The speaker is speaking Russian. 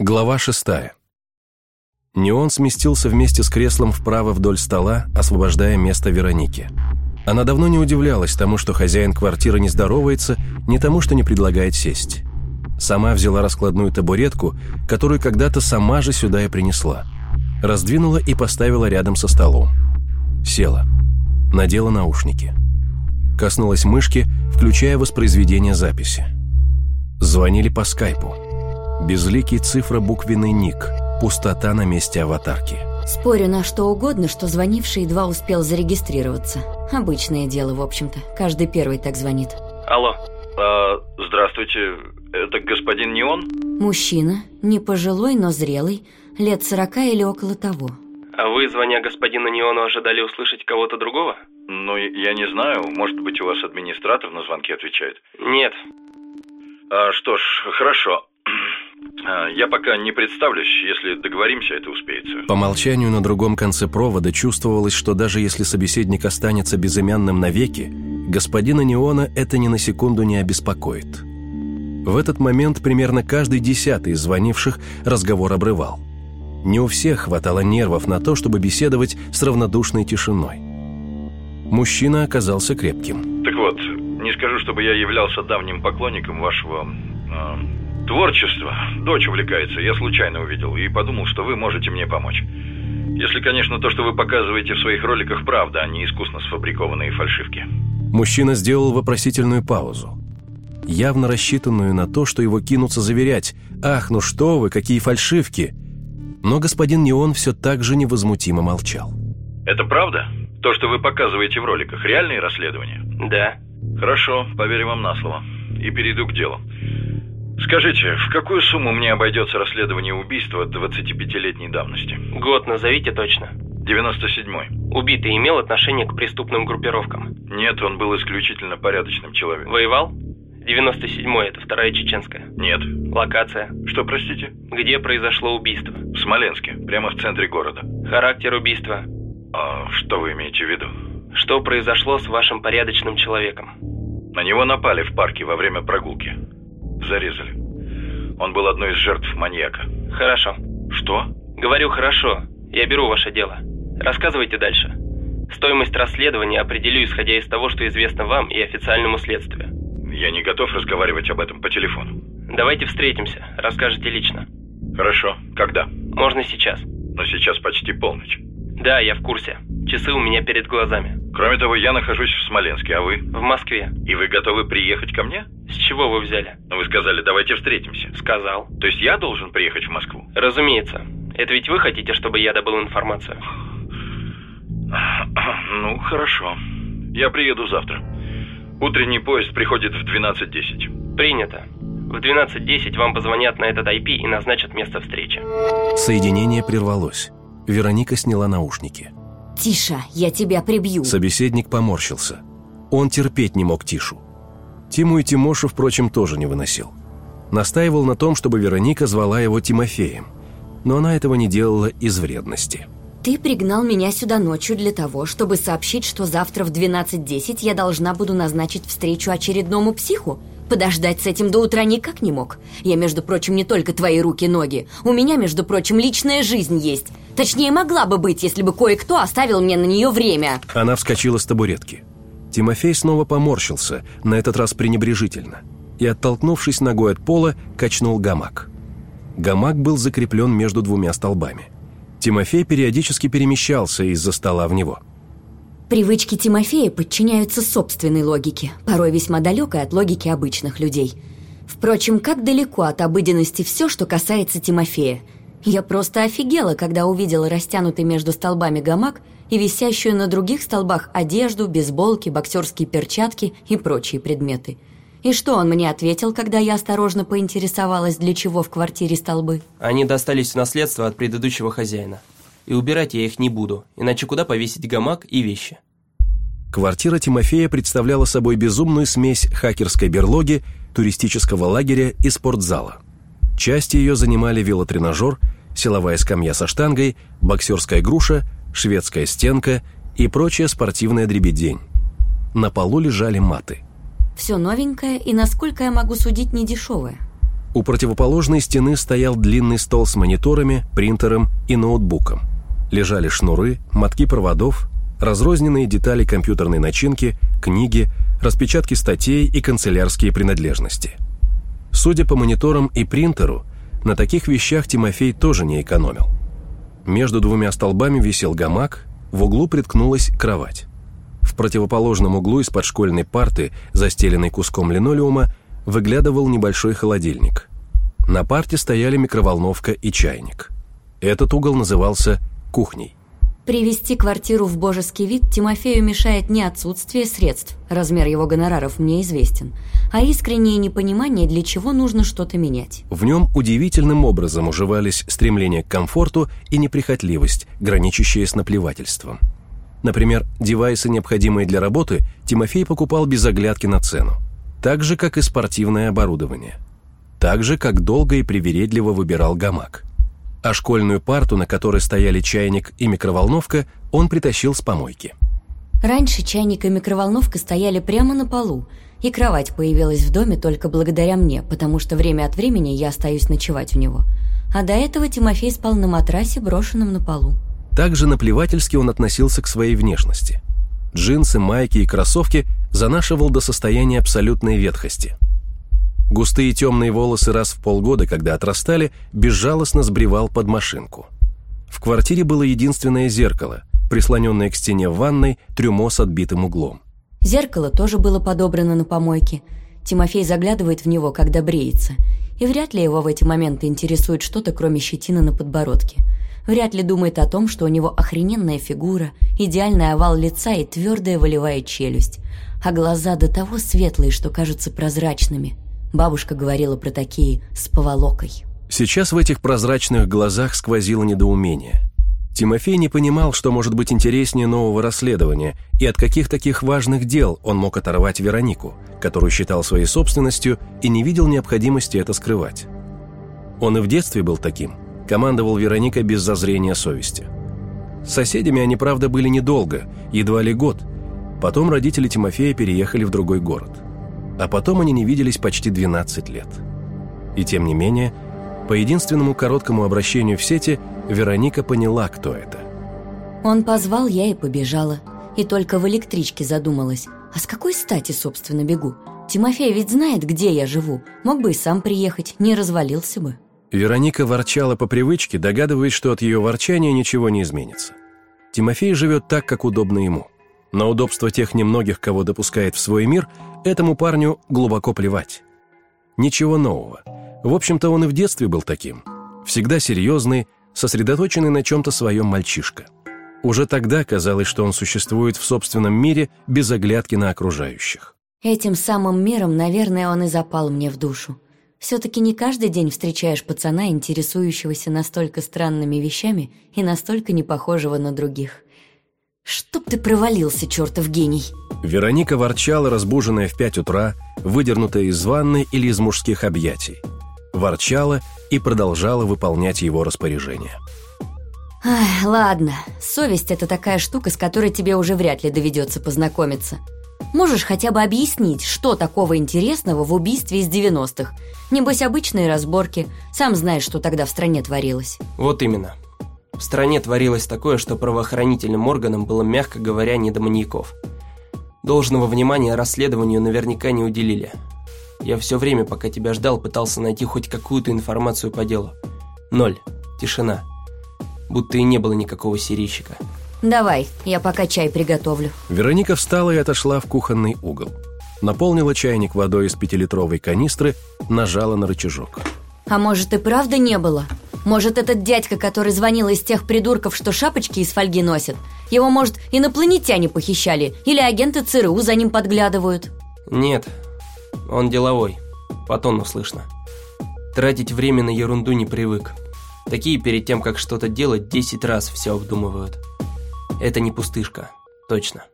Глава шестая. Неон сместился вместе с креслом вправо вдоль стола, освобождая место Веронике. Она давно не удивлялась тому, что хозяин квартиры не здоровается, не тому, что не предлагает сесть. Сама взяла раскладную табуретку, которую когда-то сама же сюда и принесла. Раздвинула и поставила рядом со столом. Села. Надела наушники. Коснулась мышки, включая воспроизведение записи. Звонили по скайпу. Безликий цифра-буквенный ник. Пустота на месте аватарки. Спорю на что угодно, что звонивший едва успел зарегистрироваться. Обычное дело, в общем-то. Каждый первый так звонит. Алло. А, здравствуйте. Это господин Неон? Мужчина, не пожилой, но зрелый, лет сорока или около того. А вы, звоня господину Неону, ожидали услышать кого-то другого? Ну, я не знаю. Может быть, у вас администратор на звонки отвечает? Нет. А, что ж, хорошо. А, Я пока не представлюсь, если договоримся, это успеется. По молчанию на другом конце провода чувствовалось, что даже если собеседник останется безымянным навеки, господина Неона это ни на секунду не обеспокоит. В этот момент примерно каждый десятый из звонивших разговор обрывал. Не у всех хватало нервов на то, чтобы беседовать с равнодушной тишиной. Мужчина оказался крепким. Так вот, не скажу, чтобы я являлся давним поклонником вашего э, творчества. Дочь увлекается, я случайно увидел и подумал, что вы можете мне помочь. Если, конечно, то, что вы показываете в своих роликах, правда, а не искусно сфабрикованные фальшивки. Мужчина сделал вопросительную паузу. Явно рассчитанную на то, что его кинутся заверять «Ах, ну что вы, какие фальшивки!» Но господин Неон все так же невозмутимо молчал. Это правда? То, что вы показываете в роликах, реальные расследования? Да. Хорошо, поверю вам на слово. И перейду к делу. Скажите, в какую сумму мне обойдется расследование убийства 25-летней давности? Год назовите точно. 97-й. Убитый имел отношение к преступным группировкам. Нет, он был исключительно порядочным человеком. Воевал? 97-й, это вторая чеченская. Нет. Локация. Что, простите? Где произошло убийство? В Смоленске, прямо в центре города. Характер убийства. А что вы имеете в виду? Что произошло с вашим порядочным человеком? На него напали в парке во время прогулки. Зарезали. Он был одной из жертв маньяка. Хорошо. Что? Говорю хорошо. Я беру ваше дело. Рассказывайте дальше. Стоимость расследования определю, исходя из того, что известно вам и официальному следствию. Я не готов разговаривать об этом по телефону. Давайте встретимся, расскажете лично. Хорошо. Когда? Можно сейчас. Но сейчас почти полночь. Да, я в курсе. Часы у меня перед глазами. Кроме того, я нахожусь в Смоленске, а вы? В Москве. И вы готовы приехать ко мне? С чего вы взяли? Но вы сказали, давайте встретимся. Сказал. То есть я должен приехать в Москву? Разумеется. Это ведь вы хотите, чтобы я добыл информацию? Ну, хорошо. Я приеду завтра. Утренний поезд приходит в 12.10. Принято. В 12.10 вам позвонят на этот IP и назначат место встречи. Соединение прервалось. Вероника сняла наушники. Тише, я тебя прибью. Собеседник поморщился. Он терпеть не мог Тишу. Тиму и Тимошу, впрочем, тоже не выносил. Настаивал на том, чтобы Вероника звала его Тимофеем. Но она этого не делала из вредности. Ты пригнал меня сюда ночью для того, чтобы сообщить, что завтра в 12.10 я должна буду назначить встречу очередному психу? Подождать с этим до утра никак не мог. Я, между прочим, не только твои руки-ноги. У меня, между прочим, личная жизнь есть. Точнее, могла бы быть, если бы кое-кто оставил мне на нее время. Она вскочила с табуретки. Тимофей снова поморщился, на этот раз пренебрежительно, и, оттолкнувшись ногой от пола, качнул гамак. Гамак был закреплен между двумя столбами. Тимофей периодически перемещался из-за стола в него. Привычки Тимофея подчиняются собственной логике, порой весьма далекой от логики обычных людей. Впрочем, как далеко от обыденности все, что касается Тимофея. Я просто офигела, когда увидела растянутый между столбами гамак и висящую на других столбах одежду, бейсболки, боксерские перчатки и прочие предметы. И что он мне ответил, когда я осторожно поинтересовалась, для чего в квартире столбы? Они достались в наследство от предыдущего хозяина. И убирать я их не буду, иначе куда повесить гамак и вещи? Квартира Тимофея представляла собой безумную смесь хакерской берлоги, туристического лагеря и спортзала. Часть ее занимали велотренажер, силовая скамья со штангой, боксерская груша, шведская стенка и прочая спортивная дребедень. На полу лежали маты. Все новенькое и, насколько я могу судить, не дешевое. У противоположной стены стоял длинный стол с мониторами, принтером и ноутбуком. Лежали шнуры, мотки проводов, разрозненные детали компьютерной начинки, книги, распечатки статей и канцелярские принадлежности. Судя по мониторам и принтеру, на таких вещах Тимофей тоже не экономил. Между двумя столбами висел гамак, в углу приткнулась кровать. В противоположном углу из-под школьной парты, застеленной куском линолеума, выглядывал небольшой холодильник. На парте стояли микроволновка и чайник. Этот угол назывался кухней. Привести квартиру в божеский вид Тимофею мешает не отсутствие средств, размер его гонораров мне известен, а искреннее непонимание, для чего нужно что-то менять. В нем удивительным образом уживались стремление к комфорту и неприхотливость, граничащие с наплевательством. Например, девайсы, необходимые для работы, Тимофей покупал без оглядки на цену. Так же, как и спортивное оборудование. Так же, как долго и привередливо выбирал гамак а школьную парту, на которой стояли чайник и микроволновка, он притащил с помойки. Раньше чайник и микроволновка стояли прямо на полу, и кровать появилась в доме только благодаря мне, потому что время от времени я остаюсь ночевать у него. А до этого Тимофей спал на матрасе, брошенном на полу. Также наплевательски он относился к своей внешности. Джинсы, майки и кроссовки занашивал до состояния абсолютной ветхости – Густые темные волосы раз в полгода, когда отрастали, безжалостно сбривал под машинку. В квартире было единственное зеркало, прислоненное к стене в ванной, трюмо с отбитым углом. Зеркало тоже было подобрано на помойке. Тимофей заглядывает в него, когда бреется. И вряд ли его в эти моменты интересует что-то, кроме щетины на подбородке. Вряд ли думает о том, что у него охрененная фигура, идеальный овал лица и твердая волевая челюсть. А глаза до того светлые, что кажутся прозрачными – Бабушка говорила про такие с поволокой. Сейчас в этих прозрачных глазах сквозило недоумение. Тимофей не понимал, что может быть интереснее нового расследования, и от каких таких важных дел он мог оторвать Веронику, которую считал своей собственностью и не видел необходимости это скрывать. Он и в детстве был таким, командовал Вероника без зазрения совести. С соседями они, правда, были недолго, едва ли год. Потом родители Тимофея переехали в другой город – а потом они не виделись почти 12 лет. И тем не менее, по единственному короткому обращению в сети Вероника поняла, кто это. Он позвал, я и побежала. И только в электричке задумалась, а с какой стати, собственно, бегу? Тимофей ведь знает, где я живу. Мог бы и сам приехать, не развалился бы. Вероника ворчала по привычке, догадываясь, что от ее ворчания ничего не изменится. Тимофей живет так, как удобно ему. На удобство тех немногих, кого допускает в свой мир, этому парню глубоко плевать. Ничего нового. В общем-то, он и в детстве был таким. Всегда серьезный, сосредоточенный на чем-то своем мальчишка. Уже тогда казалось, что он существует в собственном мире без оглядки на окружающих. Этим самым миром, наверное, он и запал мне в душу. Все-таки не каждый день встречаешь пацана, интересующегося настолько странными вещами и настолько не похожего на других. «Чтоб ты провалился, чертов гений!» Вероника ворчала, разбуженная в пять утра, выдернутая из ванны или из мужских объятий. Ворчала и продолжала выполнять его распоряжения. Ах, ладно, совесть – это такая штука, с которой тебе уже вряд ли доведется познакомиться. Можешь хотя бы объяснить, что такого интересного в убийстве из 90-х? Небось, обычные разборки. Сам знаешь, что тогда в стране творилось. Вот именно. В стране творилось такое, что правоохранительным органам было, мягко говоря, не до маньяков. Должного внимания расследованию наверняка не уделили. Я все время, пока тебя ждал, пытался найти хоть какую-то информацию по делу. Ноль. Тишина. Будто и не было никакого серийщика. Давай, я пока чай приготовлю. Вероника встала и отошла в кухонный угол. Наполнила чайник водой из пятилитровой канистры, нажала на рычажок. А может и правда не было? Может, этот дядька, который звонил из тех придурков, что шапочки из фольги носят, его, может, инопланетяне похищали или агенты ЦРУ за ним подглядывают? Нет, он деловой, по тону слышно. Тратить время на ерунду не привык. Такие перед тем, как что-то делать, 10 раз все обдумывают. Это не пустышка, точно.